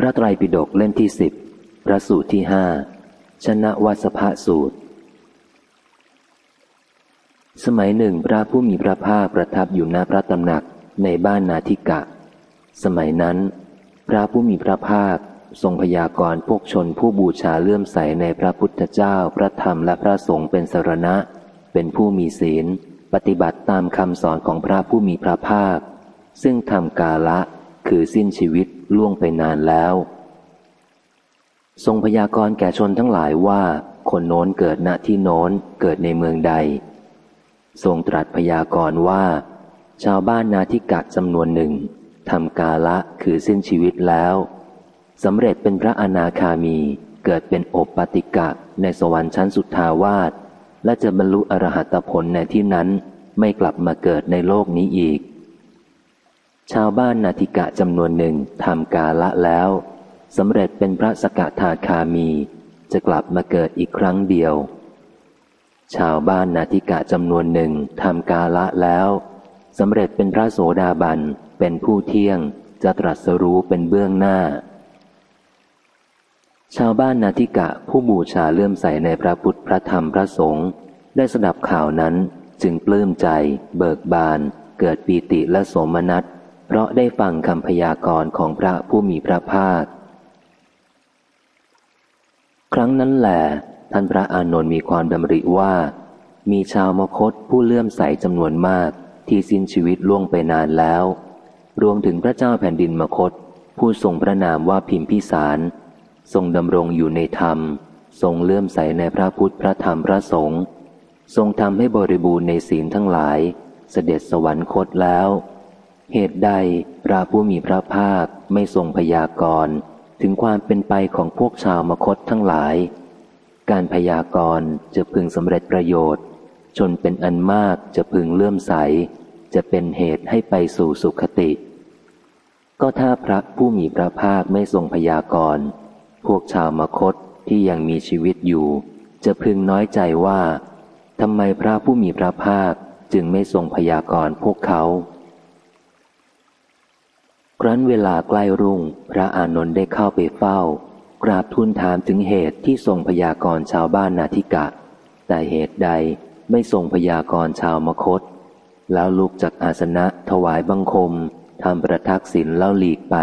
พระไตรปิฎกเล่มที่สิบพระสูตรที่ห้าชนะวัสภะสูตร สมัยหนึ่งพระผู้มีพระภาคประทับอยู่ณพระตำหนักในบ้านนาทิกะ สมัยนั้น พระผู้มีพระภาคทรงพยากรณ์พวกชนผู้บูชาเลื่อมใสในพระพุทธเจ้าพระธรรมและพระสงฆ์เป็นสรณะ เป็นผู้มีศีล ปฏิบัติตามคำสอนของพระผู้มีพระภาค ซึ่งทำกาละคือสิ้นชีวิต ล่วงไปนานแล้ว ทรงพยากรณ์แก่ชนทั้งหลายว่า คนโน้นเกิดณที่โน้นเกิดในเมืองใด ทรงตรัสพยากรณ์ว่า ชาวบ้านนาทิกะจำนวนหนึ่งทำกาละคือสิ้นชีวิตแล้วสำเร็จเป็นพระอนาคามีเกิดเป็นโอปติกะในสวรรค์ชั้นสุดทาวาสและจะบรรลุอรหัตผลในที่นั้นไม่กลับมาเกิดในโลกนี้อีก ชาวบ้านนาทิกะจำนวนหนึ่งทำกาละแล้วสำเร็จเป็นพระสกทาคามี จะกลับมาเกิดอีกครั้งเดียว ชาวบ้านนาทิกะจำนวนหนึ่งทำกาละแล้วสำเร็จเป็นพระโสดาบันเป็นผู้เที่ยงจะตรัสรู้เป็นเบื้องหน้า ชาวบ้านนาทิกะผู้บูชาเลื่อมใสในพระพุทธพระธรรมพระสงฆ์ได้สดับข่าวนั้นจึงปลื้มใจ เบิกบาน เกิดปีติและโสมนัต เพราะได้ฟังคำพยากรณ์ของพระผู้มีพระภาค ครั้งนั้นแหละท่านพระอานนท์มีความดำริว่า มีชาวมคตผู้เลื่อมใสจำนวนมากที่สิ้นชีวิตล่วงไปนานแล้ว รวมถึงพระเจ้าแผ่นดินมคต ผู้ทรงพระนามว่าพิมพิสาร ทรงดำรงอยู่ในธรรม ทรงเลื่อมใสในพระพุทธพระธรรมพระสงฆ์ทรงทำให้บริบูรณ์ในศีลทั้งหลาย เสด็จสวรรคตแล้ว เหตุใดพระผู้มีพระภาคไม่ทรงพยากรณ์ถึงความเป็นไปของพวกชาวมคตทั้งหลาย การพยากรณ์จะพึงสำเร็จประโยชน์จนเป็นอันมากจะพึงเลื่อมใส จะเป็นเหตุให้ไปสู่สุขติ ก็ถ้าพระผู้มีพระภาคไม่ทรงพยากรณ์พวกชาวมคตที่ยังมีชีวิตอยู่ จะพึงน้อยใจว่าทำไมพระผู้มีพระภาคจึงไม่ทรงพยากรณ์พวกเขา ครั้นเวลาใกล้รุ่ง พระอานนท์ได้เข้าไปเฝ้า กราบทูลถามถึงเหตุที่ทรงพยากรณ์ชาวบ้านนาทิกะ แต่เหตุใดไม่ทรงพยากรณ์ชาวมคต แล้วลุกจากอาสนะถวายบังคมทำประทักษิณเล่าหลีกไป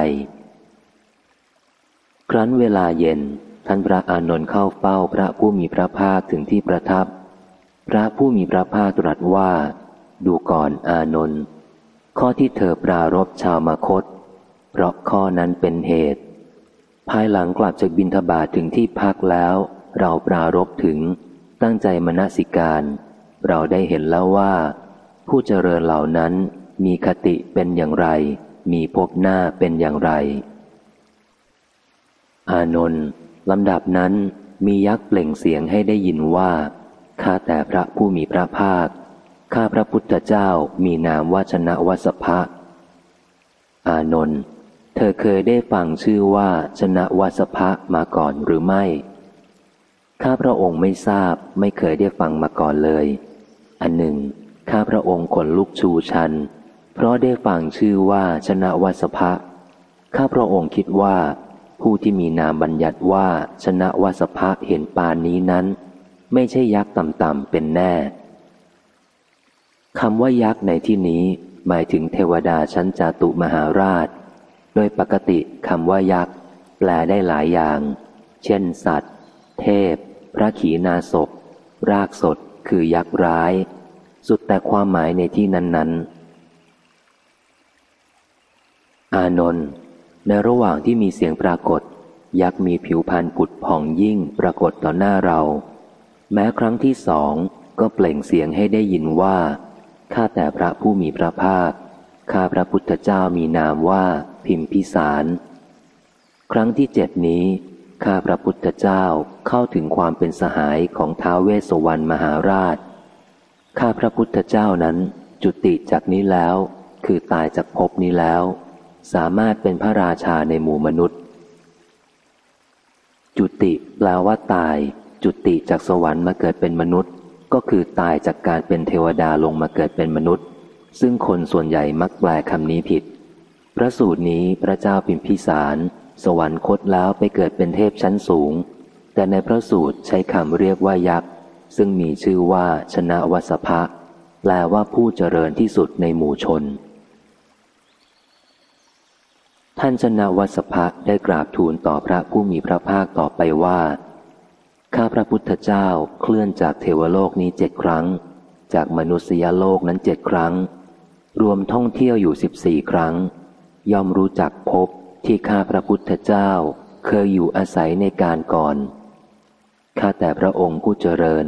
ครั้นเวลาเย็น ท่านพระอานนท์เข้าเฝ้าพระผู้มีพระภาคถึงที่ประทับ พระผู้มีพระภาคตรัสว่า ดูก่อนอานนท์ข้อที่เธอปรารบชาวมคต เพราะข้อนั้นเป็นเหตุ ภายหลังกลับจากบินทบาทถึงที่พักแล้ว เราปรารบถึง ตั้งใจมนสิการ เราได้เห็นแล้วว่า ผู้เจริญเหล่านั้นมีคติเป็นอย่างไร มีพบหน้าเป็นอย่างไร อานนท์ลำดับนั้นมียักษ์เปล่งเสียงให้ได้ยินว่า ข้าแต่พระผู้มีพระภาค ข้าพระพุทธเจ้ามีนามว่าชนะวัสภะ อานนท์ เธอเคยได้ฟังชื่อว่าชนะวัสภะมาก่อนหรือไม่ ข้าพระองค์ไม่ทราบไม่เคยได้ฟังมาก่อนเลย อันหนึ่ง ข้าพระองค์ขนลุกชูชัน เพราะได้ฟังชื่อว่าชนะวัสภะข้าพระองค์คิดว่า ผู้ที่มีนามบัญญัติว่าชนะวสภะเห็นปานนี้นั้น ไม่ใช่ยักษ์ต่ำๆเป็นแน่คำว่ายักษ์ในที่นี้หมายถึงเทวดาชั้นจาตุมหาราช โดยปกติคำว่ายักษ์แปลได้หลายอย่าง เช่น สัตว์ เทพ พระขีณาศพรากสดคือยักษ์ร้าย สุดแต่ความหมายในที่นั้น ๆ อานนท์ในระหว่างที่มีเสียงปรากฏ ยักษ์มีผิวพรรณผุดผ่องยิ่งปรากฏต่อหน้าเรา แม้ครั้งที่สองก็เปล่งเสียงให้ได้ยินว่าข้าแต่พระผู้มีพระภาคข้าพระพุทธเจ้ามีนามว่า พิมพิสาร ครั้งที่เจ็ดนี้ข้าพระพุทธเจ้าเข้าถึงความเป็นสหายของท้าวเวสวรรณมหาราช ข้าพระพุทธเจ้านั้นจุติจากนี้แล้ว คือตายจากภพนี้แล้ว สามารถเป็นพระราชาในหมู่มนุษย์ จุติแปลว่าตาย จุติจากสวรรค์มาเกิดเป็นมนุษย์ ก็คือตายจากการเป็นเทวดาลงมาเกิดเป็นมนุษย์ ซึ่งคนส่วนใหญ่มักแปลคำนี้ผิด พระสูตรนี้พระเจ้าพิมพิสาร สวรรคตแล้วไปเกิดเป็นเทพชั้นสูง แต่ในพระสูตรใช้คำเรียกว่ายักษ์ ซึ่งมีชื่อว่าชนะวสภะแปลว่าผู้เจริญที่สุดในหมู่ชน ท่านชนะวสภะได้กราบทูลต่อพระผู้มีพระภาคต่อไปว่า ข้าพระพุทธเจ้าเคลื่อนจากเทวโลกนี้เจ็ดครั้ง จากมนุษยโลกนั้นเจ็ดครั้ง รวมท่องเที่ยวอยู่สิบสี่ครั้ง ย่อมรู้จักพบที่ข้าพระพุทธเจ้าเคยอยู่อาศัยในการก่อน ข้าแต่พระองค์ผู้เจริญ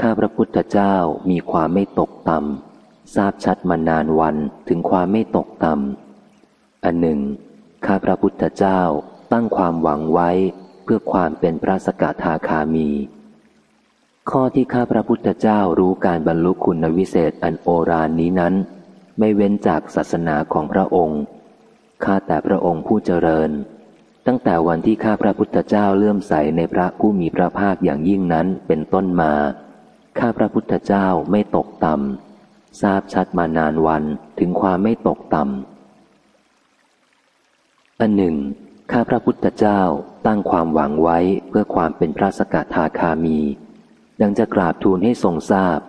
ข้าพระพุทธเจ้ามีความไม่ตกต่ำทราบชัดมานานวันถึงความไม่ตกต่ำอันหนึ่ง ข้าพระพุทธเจ้าตั้งความหวังไว้เพื่อความเป็นพระสกทาคามี ข้อที่ข้าพระพุทธเจ้ารู้การบรรลุคุณวิเศษอันโอรานนี้นั้น ไม่เว้นจากศาสนาของพระองค์ ข้าแต่พระองค์ผู้เจริญ ตั้งแต่วันที่ข้าพระพุทธเจ้าเลื่อมใสในพระผู้มีพระภาคอย่างยิ่งนั้นเป็นต้นมา ข้าพระพุทธเจ้าไม่ตกต่ำทราบชัดมานานวันถึงความไม่ตกต่ำอันหนึ่ง ข้าพระพุทธเจ้าตั้งความหวังไว้เพื่อความเป็นพระสกทาคามี ดังจะกราบทูลให้ทรงทราบ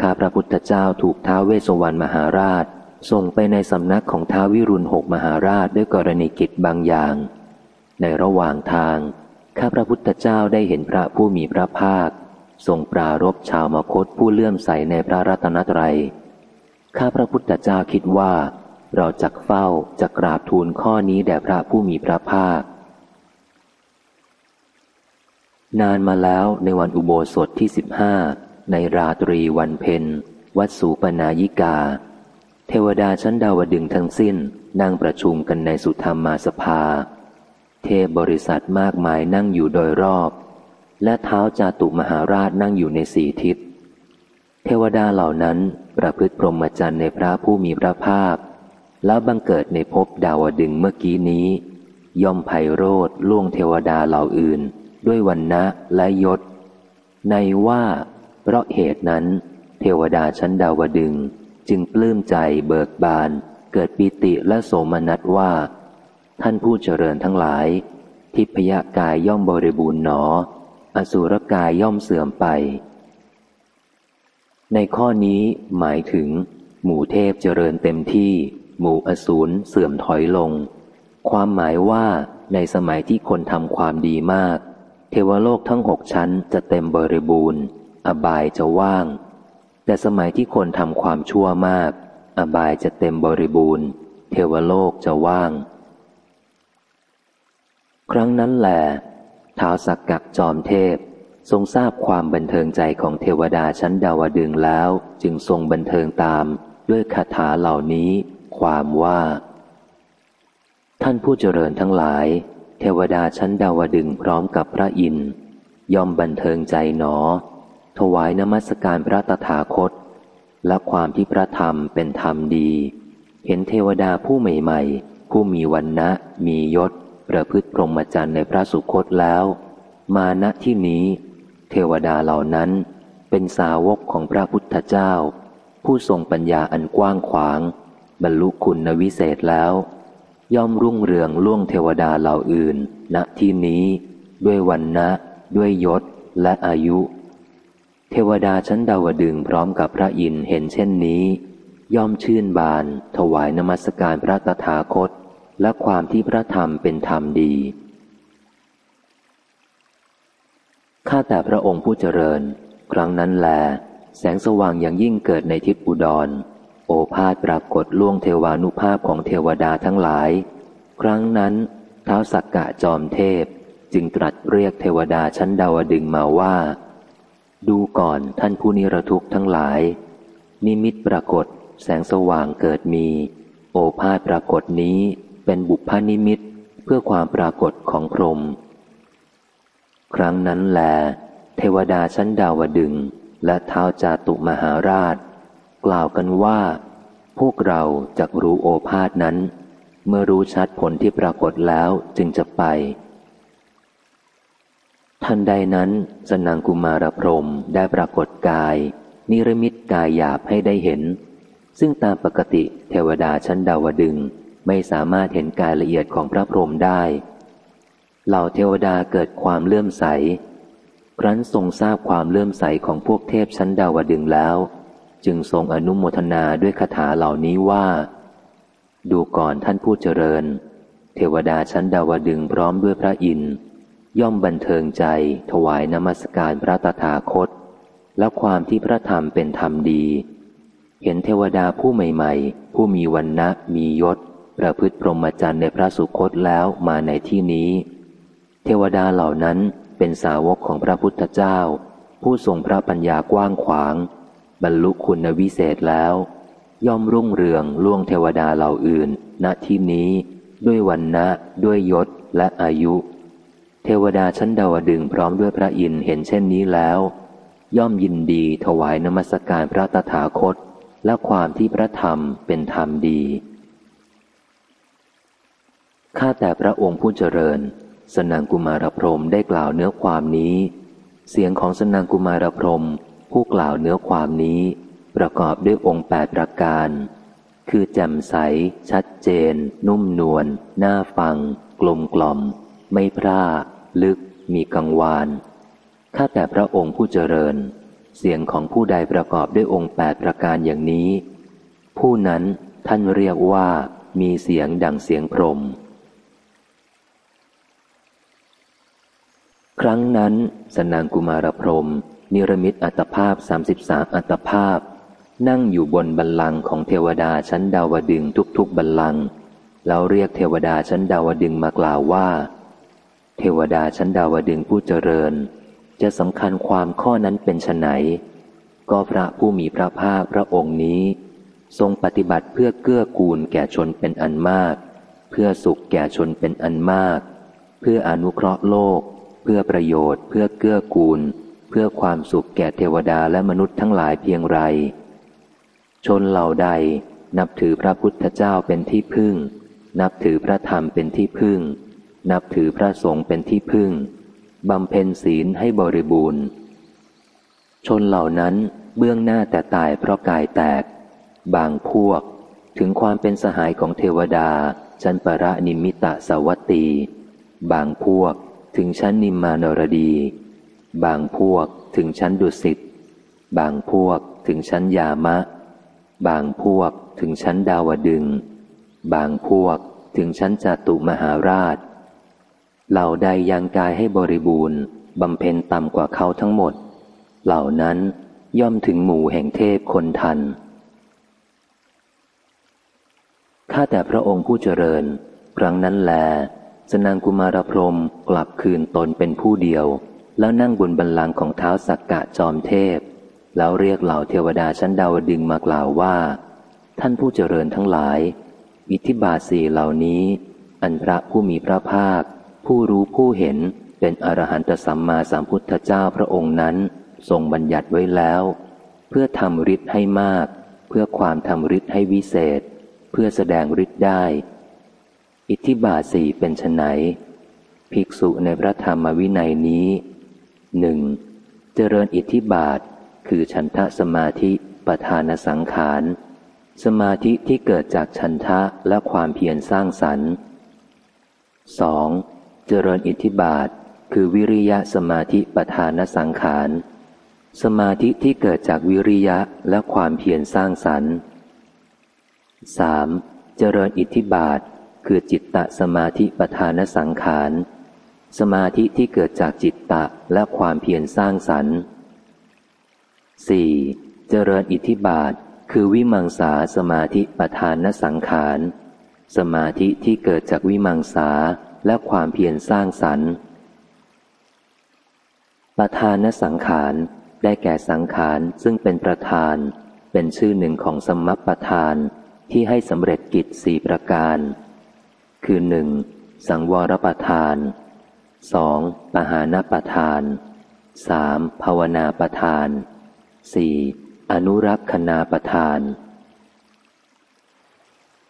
ข้าพระพุทธเจ้าถูกท้าวเวสวรรณมหาราช ส่งไปในสำนักของท้าวิรุณหกมหาราชด้วยกรณีกิจบางอย่าง ในระหว่างทาง ข้าพระพุทธเจ้าได้เห็นพระผู้มีพระภาค ทรงปรารบชาวมคตผู้เลื่อมใสในพระรัตนตรัย ข้าพระพุทธเจ้าคิดว่า เราจักเฝ้าจะกราบทูลข้อนี้แด่พระผู้มีพระภาค นานมาแล้วในวันอุโบสถที่สิบห้าในราตรีวันเพ็ญวัดสูปนายิกา เทวดาชั้นดาวดึงทั้งสิ้นนั่งประชุมกันในสุธรรมมาสภา เทพบริษัทมากมายนั่งอยู่โดยรอบ และเท้าจาตุมหาราชนั่งอยู่ในสี่ทิศ เทวดาเหล่านั้นประพฤติพรหมจรรย์ในพระผู้มีพระภาค แล้วบังเกิดในภพดาวดึงเมื่อกี้นี้ ย่อมไพโรธล่วงเทวดาเหล่าอื่น ด้วยวันนะและยศ ในว่า เพราะเหตุนั้น เทวดาชั้นดาวดึง จึงปลื้มใจเบิกบาน เกิดปิติและโสมนัสว่า ท่านผู้เจริญทั้งหลาย ทิพยากายย่อมบริบูรณ์หนอ อสุรกายย่อมเสื่อมไป ในข้อนี้หมายถึง หมู่เทพเจริญเต็มที่ หมู่อสูรเสื่อมถอยลง ความหมายว่าในสมัยที่คนทำความดีมาก เทวโลกทั้งหกชั้นจะเต็มบริบูรณ์ อบายจะว่าง แต่สมัยที่คนทำความชั่วมาก อบายจะเต็มบริบูรณ์ เทวโลกจะว่าง ครั้งนั้นแหลท้าวสักกักจอมเทพ ทรงทราบความบันเทิงใจของเทวดาชั้นดาวดึงแล้ว จึงทรงบันเทิงตามด้วยคาถาเหล่านี้ ความว่า ท่านผู้เจริญทั้งหลาย เทวดาชั้นดาวดึงพร้อมกับพระอินทร์ย่อมบันเทิงใจหนอ ถวายนมัสการพระตถาคต และความที่พระธรรมเป็นธรรมดี เห็นเทวดาผู้ใหม่ ๆ ผู้มีวันนะมียศ ประพฤติพรหมจรรย์ในพระสุคตแล้ว มาณที่นี้ เทวดาเหล่านั้นเป็นสาวกของพระพุทธเจ้า ผู้ทรงปัญญาอันกว้างขวาง บรรลุคุณวิเศษแล้ว ย่อมรุ่งเรืองล่วงเทวดาเหล่าอื่น ณที่นี้ ด้วยวันนะ ด้วยยศและอายุ เทวดาชั้นดาวดึงพร้อมกับพระอินเห็นเช่นนี้ ย่อมชื่นบาน ถวายนมัสการพระตถาคต และความที่พระธรรมเป็นธรรมดีข้าแต่พระองค์ผู้เจริญ ครั้งนั้นแล แสงสว่างอย่างยิ่งเกิดในทิศอุดร โอภาษปรากฏล่วงเทวานุภาพของเทวดาทั้งหลาย ครั้งนั้นเท้าสักกะจอมเทพ จึงตรัสเรียกเทวดาชั้นดาวดึงมาว่า ดูก่อนท่านผู้นิรทุกข์ทั้งหลาย นิมิตปรากฏ แสงสว่างเกิดมี โอภาษปรากฏนี้เป็นบุพนิมิตเพื่อความปรากฏของพรหมครั้งนั้นแล เทวดาชั้นดาวดึง และเท้าจาตุมหาราช กล่าวกันว่า พวกเราจะรู้โอภาษนั้น เมื่อรู้ชัดผลที่ปรากฏแล้วจึงจะไป ทันใดนั้นสนังกุมารพรมได้ปรากฏกาย นิรมิตกายหยาบให้ได้เห็น ซึ่งตามปกติเทวดาชั้นดาวดึงไม่สามารถเห็นกายละเอียดของพระพรหมได้ เหล่าเทวดาเกิดความเลื่อมใส ครั้นทรงทราบความเลื่อมใสของพวกเทพชั้นดาวดึงแล้ว จึงทรงอนุโมทนาด้วยคาถาเหล่านี้ว่า ดูก่อนท่านผู้เจริญ เทวดาชั้นดาวดึงพร้อมด้วยพระอินทร์ ย่อมบันเทิงใจถวายนมัสการพระตถาคต และความที่พระธรรมเป็นธรรมดี เห็นเทวดาผู้ใหม่ ๆ ผู้มีวันนะมียศ ประพฤติพรหมจรรย์ในพระสุคตแล้วมาในที่นี้ เทวดาเหล่านั้นเป็นสาวกของพระพุทธเจ้า ผู้ทรงพระปัญญากว้างขวาง บรรลุคุณวิเศษแล้ว ย่อมรุ่งเรืองล่วงเทวดาเหล่าอื่น ณที่นี้ ด้วยวันนะด้วยยศและอายุ เทวดาชั้นดาวดึงพร้อมด้วยพระอินทร์เห็นเช่นนี้แล้ว ย่อมยินดีถวายนมัสการพระตถาคต และความที่พระธรรมเป็นธรรมดี ข้าแต่พระองค์ผู้เจริญ สนังกุมารพรมได้กล่าวเนื้อความนี้ เสียงของสนังกุมารพรมผู้กล่าวเนื้อความนี้ ประกอบด้วยองค์แปดประการ คือแจ่มใส ชัดเจน นุ่มนวลน่าฟัง กลมกล่อม ไม่พร่า ลึก มีกังวานข้าแต่พระองค์ผู้เจริญ เสียงของผู้ใดประกอบด้วยองค์แปดประการอย่างนี้ ผู้นั้นท่านเรียกว่ามีเสียงดังเสียงพรม ครั้งนั้นสนางกุมารพรม นิรมิตอัตภาพสามสิบสามอัตภาพ นั่งอยู่บนบัลลังก์ของเทวดาชั้นดาวดึงทุกๆบัลลังก์แล้วเรียกเทวดาชั้นดาวดึงมากล่าวว่า เทวดาชั้นดาวดึงผู้เจริญ จะสำคัญความข้อนั้นเป็นไฉนก็พระผู้มีพระภาคพระองค์นี้ ทรงปฏิบัติเพื่อเกื้อกูลแก่ชนเป็นอันมาก เพื่อสุขแก่ชนเป็นอันมาก เพื่ออนุเคราะห์โลก เพื่อประโยชน์ เพื่อเกื้อกูล เพื่อความสุขแก่เทวดาและมนุษย์ทั้งหลายเพียงไร ชนเหล่าใดนับถือพระพุทธเจ้าเป็นที่พึ่ง นับถือพระธรรมเป็นที่พึ่ง นับถือพระสงฆ์เป็นที่พึ่ง บำเพ็ญศีลให้บริบูรณ์ ชนเหล่านั้นเบื้องหน้าแต่ตายเพราะกายแตก บางพวกถึงความเป็นสหายของเทวดา ชั้นประนิมิตะสวัตตี บางพวกถึงชั้นนิมมานรดี บางพวกถึงชั้นดุสิต บางพวกถึงชั้นยามะ บางพวกถึงชั้นดาวดึง บางพวกถึงชั้นจตุมหาราช เหล่าใดยังกายให้บริบูรณ์บำเพ็ญต่ำกว่าเขาทั้งหมด เหล่านั้นย่อมถึงหมู่แห่งเทพคนทัน ข้าแต่พระองค์ผู้เจริญ ครั้งนั้นแล สนางกุมารพรมกลับคืนตนเป็นผู้เดียว แล้วนั่งบนบันลังของเท้าสักกะจอมเทพ แล้วเรียกเหล่าเทวดาชั้นดาวดึงมากล่าวว่า ท่านผู้เจริญทั้งหลาย อิทธิบาสีเหล่านี้ อันพระผู้มีพระภาค ผู้รู้ผู้เห็นเป็นอรหันตสัมมาสัมพุทธเจ้าพระองค์นั้น ทรงบัญญัติไว้แล้ว เพื่อทำฤทธิ์ให้มาก เพื่อความทำฤทธิ์ให้วิเศษ เพื่อแสดงฤทธิ์ได้ อิทธิบาสีเป็นไฉนภิกษุในพระธรรมวินัยนี้หนึ่งเจริญอิทธิบาท คือฉันทะสมาธิประธานสังขาร สมาธิที่เกิดจากฉันทะและความเพียรสร้างสรรค์สอง เจริญอิทธิบาท คือวิริยะสมาธิประธานสังขาร สมาธิที่เกิดจากวิริยะและความเพียรสร้างสรรค์ 3. เจริญอิทธิบาท คือจิตตสมาธิประธานสังขาร สมาธิที่เกิดจากจิตตะและความเพียรสร้างสรรค์ 4. เจริญอิทธิบาท คือวิมังสาสมาธิประธานสังขาร สมาธิที่เกิดจากวิมังสา และความเพียรสร้างสรรค์ ประธานสังขารได้แก่สังขารซึ่งเป็นประธาน เป็นชื่อหนึ่งของสมัปประธานที่ให้สำเร็จกิจสี่ประการ คือหนึ่งสังวรประธานสองปหานประธานสามภาวนาประธานสี่อนุรักษณาประธาน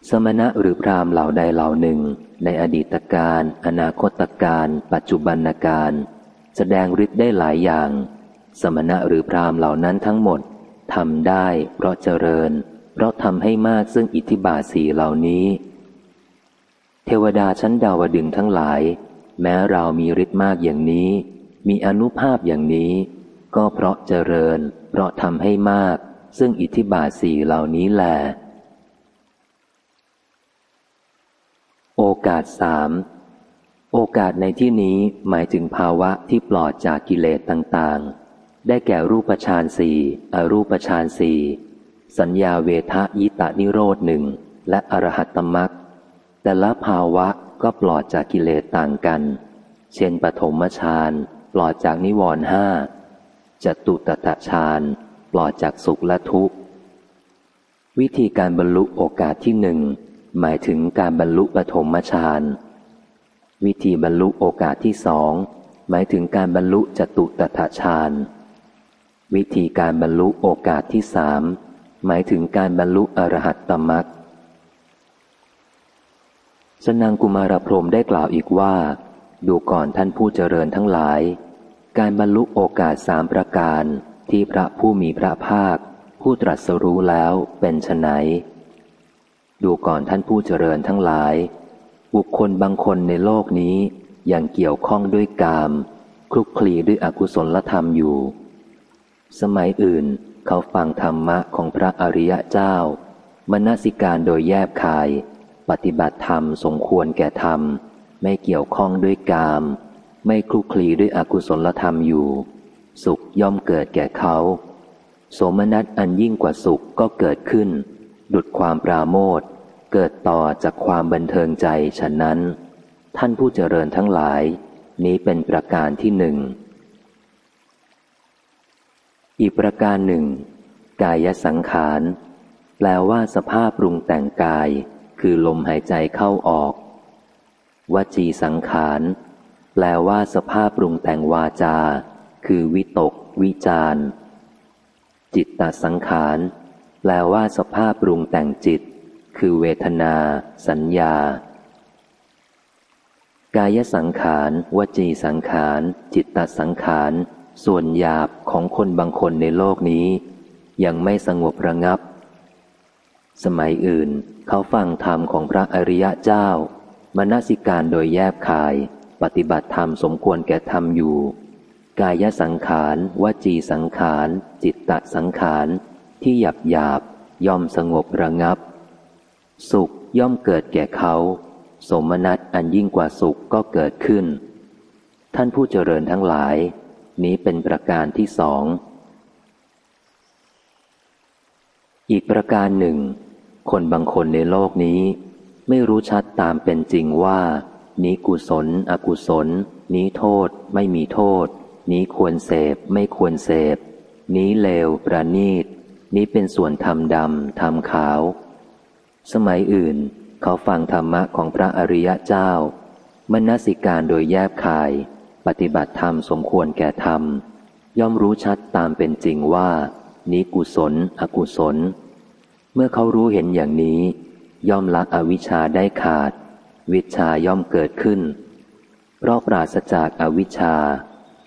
สมณะหรือพรามเหล่าใดเหล่าหนึ่ง ในอดีตการ อนาคตการ ปัจจุบันการ แสดงฤทธิ์ได้หลายอย่าง สมณะหรือพรามเหล่านั้นทั้งหมดทำได้เพราะเจริญ เพราะทำให้มากซึ่งอิทธิบาทสีเหล่านี้ เทวดาชั้นดาวดึงทั้งหลาย แม้เรามีฤทธิ์มากอย่างนี้ มีอนุภาพอย่างนี้ ก็เพราะเจริญ เพราะทำให้มาก ซึ่งอิทธิบาทสีเหล่านี้แหละ โอกาสสามโอกาสในที่นี้หมายถึงภาวะที่ปลอดจากกิเลสต่างๆ ได้แก่รูปฌานสี่อรูปฌานสี่สัญญาเวทะยิตานิโรธหนึ่งและอรหัตตมักแต่ละภาวะก็ปลอดจากกิเลสต่างกัน เช่นปฐมฌานปลอดจากนิวรณ์ห้าจตุตตะฌานปลอดจากสุขและทุกข์ วิธีการบรรลุโอกาสที่หนึ่ง หมายถึงการบรรลุปฐมฌานวิธีบรรลุโอกาสที่สองหมายถึงการบรรลุจตุตถฌานวิธีการบรรลุโอกาสที่สามหมายถึงการบรรลุอรหัตตมรักสนางกุมารพรมได้กล่าวอีกว่า ดูก่อนท่านผู้เจริญทั้งหลาย การบรรลุโอกาสสามประการที่พระผู้มีพระภาค ผู้ตรัสรู้แล้วเป็นไฉน ดูก่อนท่านผู้เจริญทั้งหลาย บุคคลบางคนในโลกนี้ยังเกี่ยวข้องด้วยกาม คลุกคลีด้วยอกุศลธรรมอยู่ สมัยอื่นเขาฟังธรรมะของพระอริยะเจ้ามนสิการโดยแยบคาย ปฏิบัติธรรมสมควรแก่ธรรม ไม่เกี่ยวข้องด้วยกาม ไม่คลุกคลีด้วยอกุศลธรรมอยู่ สุขย่อมเกิดแก่เขาโสมนัสอันยิ่งกว่าสุขก็เกิดขึ้น ดุดความปราโมทเกิดต่อจากความบันเทิงใจฉะนั้น ท่านผู้เจริญทั้งหลาย นี้เป็นประการที่หนึ่ง อีกประการหนึ่ง กายสังขาร แปลว่าสภาพปรุงแต่งกาย คือลมหายใจเข้าออก วจีสังขาร แปลว่าสภาพปรุงแต่งวาจา คือวิตก วิจารจิตตสังขาร แปลว่าสภาพปรุงแต่งจิต คือเวทนา สัญญา กายสังขารวจีสังขาร จิตตสังขาร ส่วนหยาบของคนบางคนในโลกนี้ ยังไม่สงบระงับ สมัยอื่นเขาฟังธรรมของพระอริยะเจ้ามนสิการโดยแยบคาย ปฏิบัติธรรมสมควรแก่ธรรมอยู่ กายสังขารวจีสังขาร จิตตสังขาร ที่หยาบหยาบย่อมสงบระงับ สุขย่อมเกิดแก่เขา สมนัตอันยิ่งกว่าสุขก็เกิดขึ้น ท่านผู้เจริญทั้งหลาย นี้เป็นประการที่สองอีกประการหนึ่ง คนบางคนในโลกนี้ ไม่รู้ชัดตามเป็นจริงว่า นี้กุศล อกุศล นี้โทษ ไม่มีโทษ นี้ควรเสพ ไม่ควรเสพ นี้เลวประณีต นี้เป็นส่วนทำดำทำขาว สมัยอื่น เขาฟังธรรมะของพระอริยะเจ้ามนสิการโดยแยบคาย ปฏิบัติธรรมสมควรแก่ธรรม ย่อมรู้ชัดตามเป็นจริงว่า นี้กุศล อกุศล เมื่อเขารู้เห็นอย่างนี้ ย่อมละอวิชชาได้ขาด วิชาย่อมเกิดขึ้น เพราะปราศจากอวิชชา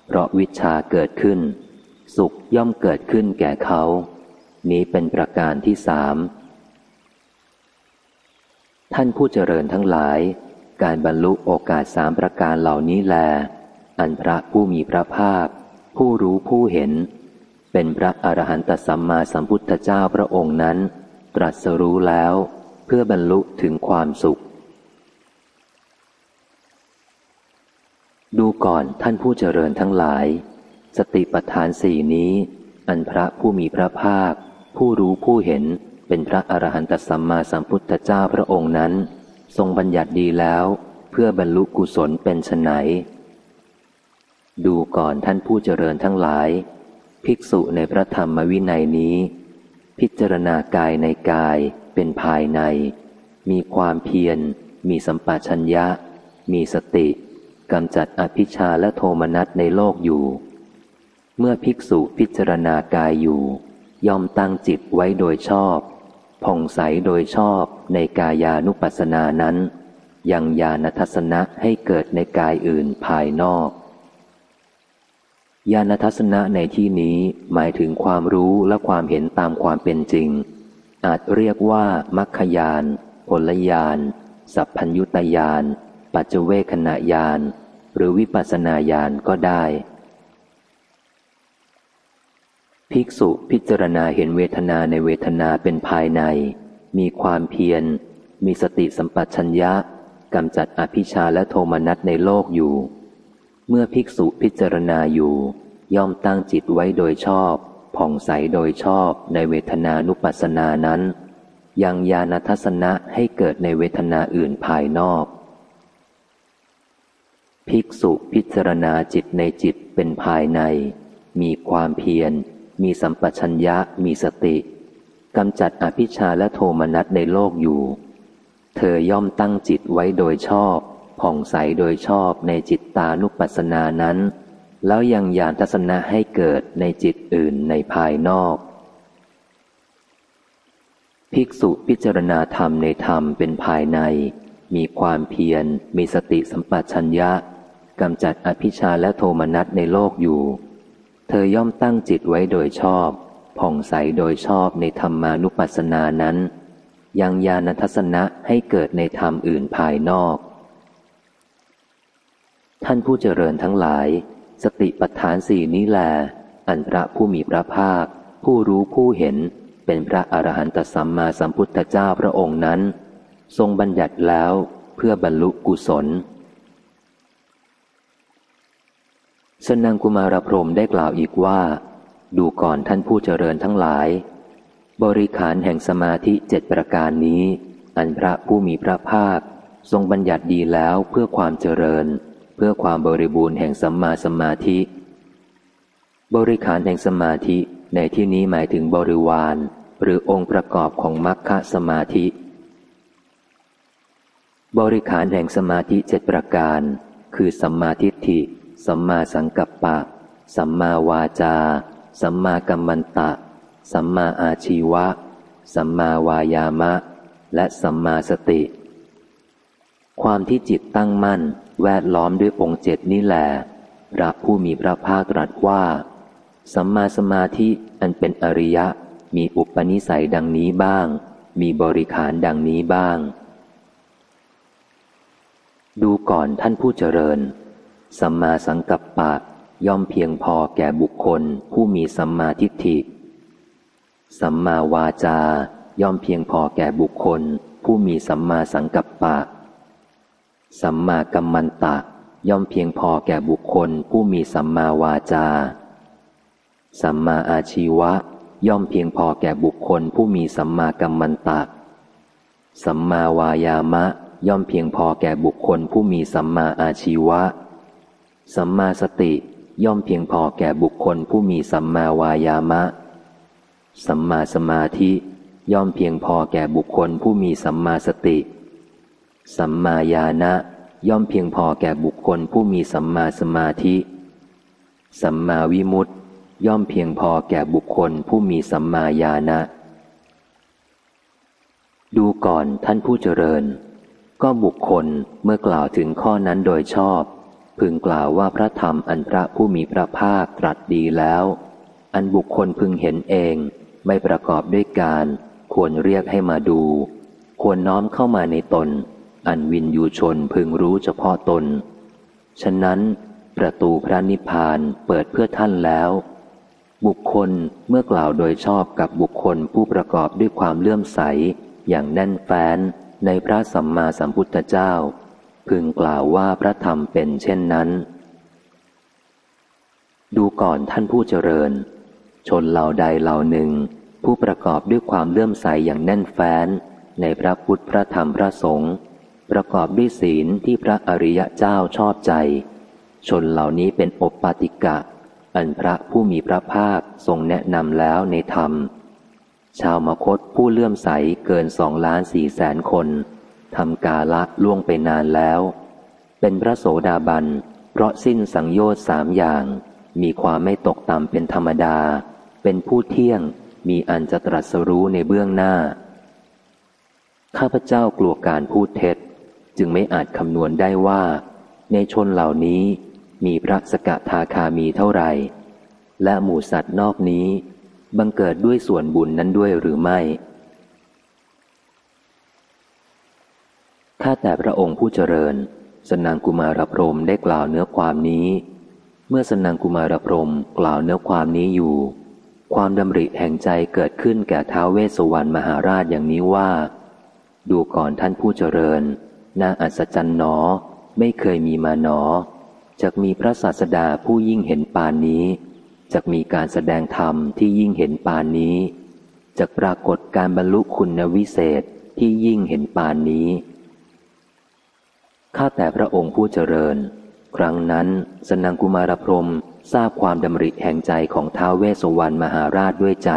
เพราะวิชาเกิดขึ้น สุขย่อมเกิดขึ้นแก่เขา นี้เป็นประการที่สาม ท่านผู้เจริญทั้งหลาย การบรรลุโอกาสสามประการเหล่านี้แล อันพระผู้มีพระภาค ผู้รู้ผู้เห็น เป็นพระอรหันตสัมมาสัมพุทธเจ้าพระองค์นั้น ตรัสรู้แล้วเพื่อบรรลุถึงความสุข ดูก่อนท่านผู้เจริญทั้งหลาย สติปัฏฐานสี่นี้อันพระผู้มีพระภาค ผู้รู้ผู้เห็นเป็นพระอรหันตสัมมาสัมพุทธเจ้าพระองค์นั้น ทรงบัญญัติดีแล้ว เพื่อบรรลุกุศลเป็นไนดูก่อนท่านผู้เจริญทั้งหลาย ภิกษุในพระธรรมวินัยนี้ พิจารณากายในกายเป็นภายใน มีความเพียร มีสัมปชัญญะ มีสติกำจัดอภิชาและโทมนัสในโลกอยู่ เมื่อภิกษุพิจารณากายอยู่ ย่อมตั้งจิตไว้โดยชอบผ่องใสโดยชอบในกายานุปัสสนานั้น ยังญาณทัศนะให้เกิดในกายอื่นภายนอกญาณทัศนะในที่นี้หมายถึงความรู้และความเห็นตามความเป็นจริง อาจเรียกว่ามัคคยานผลยานสัพพัญยุตยานปัจเจเวคณะยานหรือวิปัสสนาญาณก็ได้ ภิกษุพิจารณาเห็นเวทนาในเวทนาเป็นภายใน มีความเพียร มีสติสัมปชัญญะกำจัดอภิชาและโทมนัสในโลกอยู่ เมื่อภิกษุพิจารณาอยู่ ย่อมตั้งจิตไว้โดยชอบ ผ่องใสโดยชอบในเวทนานุปัสสนานั้น ยังญาณทัศนะให้เกิดในเวทนาอื่นภายนอก ภิกษุพิจารณาจิตในจิตเป็นภายใน มีความเพียร มีสัมปชัญญะมีสติกำจัดอภิชาและโทมนัสในโลกอยู่ เธอย่อมตั้งจิตไว้โดยชอบ ผ่องใสโดยชอบในจิตตานุปัสสนานั้น แล้วยังยานทัศนะให้เกิดในจิตอื่นในภายนอก ภิกษุพิจารณาธรรมในธรรมเป็นภายใน มีความเพียร มีสติสัมปชัญญะกำจัดอภิชาและโทมนัสในโลกอยู่ เธอย่อมตั้งจิตไว้โดยชอบ ผ่องใสโดยชอบในธรรมานุปัสสนานั้น ยังญาณทัศนะให้เกิดในธรรมอื่นภายนอก ท่านผู้เจริญทั้งหลาย สติปัฏฐานสี่นี้แล อันพระผู้มีพระภาค ผู้รู้ผู้เห็นเป็นพระอรหันตสัมมาสัมพุทธเจ้าพระองค์นั้น ทรงบัญญัติแล้วเพื่อบรรลุกุศล สนังกุมารพรมได้กล่าวอีกว่า ดูก่อนท่านผู้เจริญทั้งหลาย บริขารแห่งสมาธิเจ็ดประการนี้ อันพระผู้มีพระภาค ทรงบัญญัติดีแล้วเพื่อความเจริญ เพื่อความบริบูรณ์แห่งสัมมาสมาธิ บริขารแห่งสมาธิในที่นี้หมายถึงบริวาร หรือองค์ประกอบของมรรคสมาธิ บริขารแห่งสมาธิเจ็ดประการ คือสัมมาทิฏฐิ สัมมาสังกัปปะ สัมมาวาจา สัมมากัมมันตะ สัมมาอาชีวะ สัมมาวายามะ และสัมมาสติ ความที่จิตตั้งมั่น แวดล้อมด้วยองค์เจ็ดนี่แหละพระผู้มีพระภาคตรัสว่า สัมมาสมาธิอันเป็นอริยะ มีอุปนิสัยดังนี้บ้าง มีบริขารดังนี้บ้าง ดูก่อนท่านผู้เจริญ สัมมาสังกัปปะย่อมเพียงพอแก่บุคคลผู้มีสัมมาทิฏฐิ สัมมาวาจา ย่อมเพียงพอแก่บุคคล ผู้มีสัมมาสังกัปปะ สัมมากัมมันตะ ย่อมเพียงพอแก่บุคคล ผู้มีสัมมาวาจา สัมมาอาชีวะ ย่อมเพียงพอแก่บุคคล ผู้มีสัมมากัมมันตะ สัมมาวายามะ ย่อมเพียงพอแก่บุคคล ผู้มีสัมมาอาชีวะ สัมมาสติย่อมเพียงพอแก่บุคคลผู้มีสัมมาวายามะ สัมมาสมาธิย่อมเพียงพอแก่บุคคลผู้มีสัมมาสติ สัมมาญาณะย่อมเพียงพอแก่บุคคลผู้มีสัมมาสมาธิ สัมมาวิมุตติย่อมเพียงพอแก่บุคคลผู้มีสัมมาญาณะ ดูก่อนท่านผู้เจริญ ก็บุคคลเมื่อกล่าวถึงข้อนั้นโดยชอบ พึงกล่าวว่าพระธรรมอันพระผู้มีพระภาคตรัสดีแล้ว อันบุคคลพึงเห็นเองไม่ประกอบด้วยการ ควรเรียกให้มาดู ควรน้อมเข้ามาในตน อันวินยูชนพึงรู้เฉพาะตน ฉะนั้น ประตูพระนิพพานเปิดเพื่อท่านแล้ว บุคคลเมื่อกล่าวโดยชอบกับบุคคลผู้ประกอบด้วยความเลื่อมใส อย่างแน่นแฟ้นในพระสัมมาสัมพุทธเจ้า พึงกล่าวว่าพระธรรมเป็นเช่นนั้น ดูก่อนท่านผู้เจริญ ชนเหล่าใดเหล่าหนึ่ง ผู้ประกอบด้วยความเลื่อมใสอย่างแน่นแฟ้น ในพระพุทธพระธรรมพระสงฆ์ประกอบด้วยศีลที่พระอริยเจ้าชอบใจ ชนเหล่านี้เป็นอบปาติกะ อันพระผู้มีพระภาคทรงแนะนำแล้วในธรรม ชาวมคตผู้เลื่อมใสเกินสองล้านสี่แสนคน ทำกาละล่วงไปนานแล้ว เป็นพระโสดาบัน เพราะสิ้นสังโยชน์สามอย่าง มีความไม่ตกต่ำเป็นธรรมดา เป็นผู้เที่ยง มีอันจะตรัสรู้ในเบื้องหน้า ข้าพเจ้ากลัวการพูดเท็จ จึงไม่อาจคำนวณได้ว่า ในชนเหล่านี้มีพระสกทาคามีเท่าไหร่ และหมู่สัตว์นอกนี้ บังเกิดด้วยส่วนบุญนั้นด้วยหรือไม่ ข้าแต่พระองค์ผู้เจริญ สนังกุมารพรมได้กล่าวเนื้อความนี้ เมื่อสนังกุมารพรมกล่าวเนื้อความนี้อยู่ ความดำริแห่งใจเกิดขึ้นแก่ท้าวเวสสวรรณมหาราชอย่างนี้ว่า ดูก่อนท่านผู้เจริญ น่าอัศจรรย์หนอ ไม่เคยมีมาหนอจะมีพระศาสดาผู้ยิ่งเห็นปานนี้จะมีการแสดงธรรมที่ยิ่งเห็นปานนี้จะปรากฏการบรรลุคุณวิเศษที่ยิ่งเห็นปานนี้ ข้าแต่พระองค์ผู้เจริญ ครั้งนั้นสนังกุมารพรมทราบความดำริแห่งใจของท้าวเวสวรรณมหาราชด้วยใจ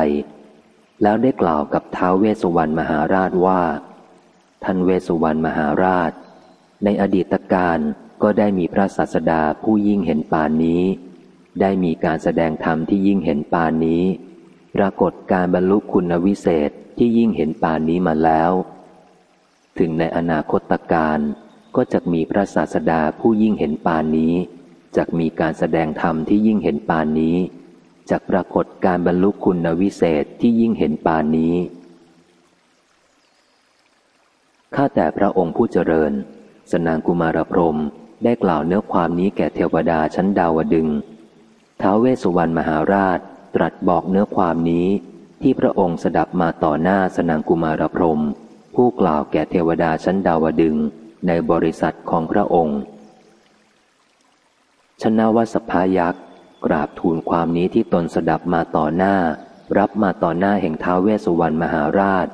แล้วได้กล่าวกับท้าวเวสวรรณมหาราชว่า ท่านเวสวรรณมหาราช ในอดีตการก็ได้มีพระศาสดาผู้ยิ่งเห็นปานนี้ ได้มีการแสดงธรรมที่ยิ่งเห็นปานนี้ ปรากฏการบรรลุคุณวิเศษที่ยิ่งเห็นปานนี้มาแล้ว ถึงในอนาคตการ ก็จะมีพระศาสดาผู้ยิ่งเห็นปานนี้จะมีการแสดงธรรมที่ยิ่งเห็นปานนี้จะปรากฏการบรรลุคุณวิเศษที่ยิ่งเห็นปานนี้ ข้าแต่พระองค์ผู้เจริญ สนางกุมารพรมได้กล่าวเนื้อความนี้แก่เทวดาชั้นดาวดึงท้าเวสสุวรรณมหาราชตรัสบอกเนื้อความนี้ที่พระองค์สดับมาต่อหน้าสนางกุมารพรมผู้กล่าวแก่เทวดาชั้นดาวดึง ในบริษัทของพระองค์ ชนะวสภายักษ์กราบทูลความนี้ที่ตนสดับมาต่อหน้า รับมาต่อหน้าแห่งท้าวเวสสุวรรณมหาราช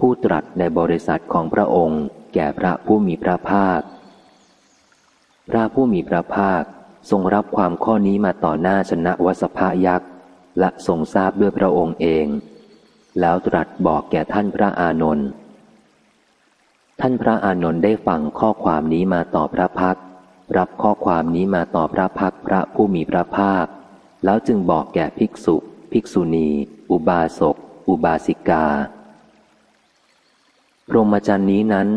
ผู้ตรัสในบริษัทของพระองค์ แก่พระผู้มีพระภาค พระผู้มีพระภาคทรงรับความข้อนี้มาต่อหน้าชนะวสภายักษ์และทรงทราบด้วยพระองค์เอง แล้วตรัสบอกแก่ท่านพระอานนท์ ท่านพระอานนท์ได้ฟังข้อความนี้มาต่อพระพัก รับข้อความนี้มาต่อพระพักพระผู้มีพระภาค แล้วจึงบอกแก่ภิกษุ ภิกษุณี อุบาสก อุบาสิกา พรหมจรรย์นี้นั้น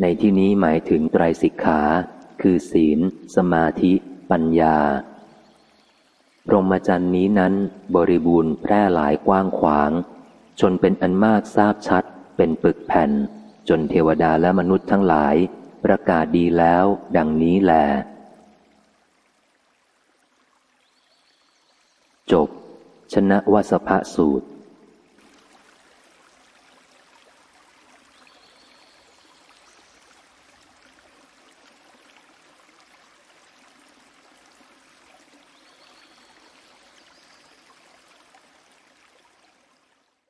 ในที่นี้หมายถึงไตรสิกขา คือศีล สมาธิ ปัญญา พรหมจรรย์นี้นั้นบริบูรณ์แพร่หลายกว้างขวางจนเป็นอันมากทราบชัดเป็นปึกแผ่น จนเทวดาและมนุษย์ทั้งหลาย ประกาศดีแล้ว ดังนี้แล จบ ชนะวสภสูตร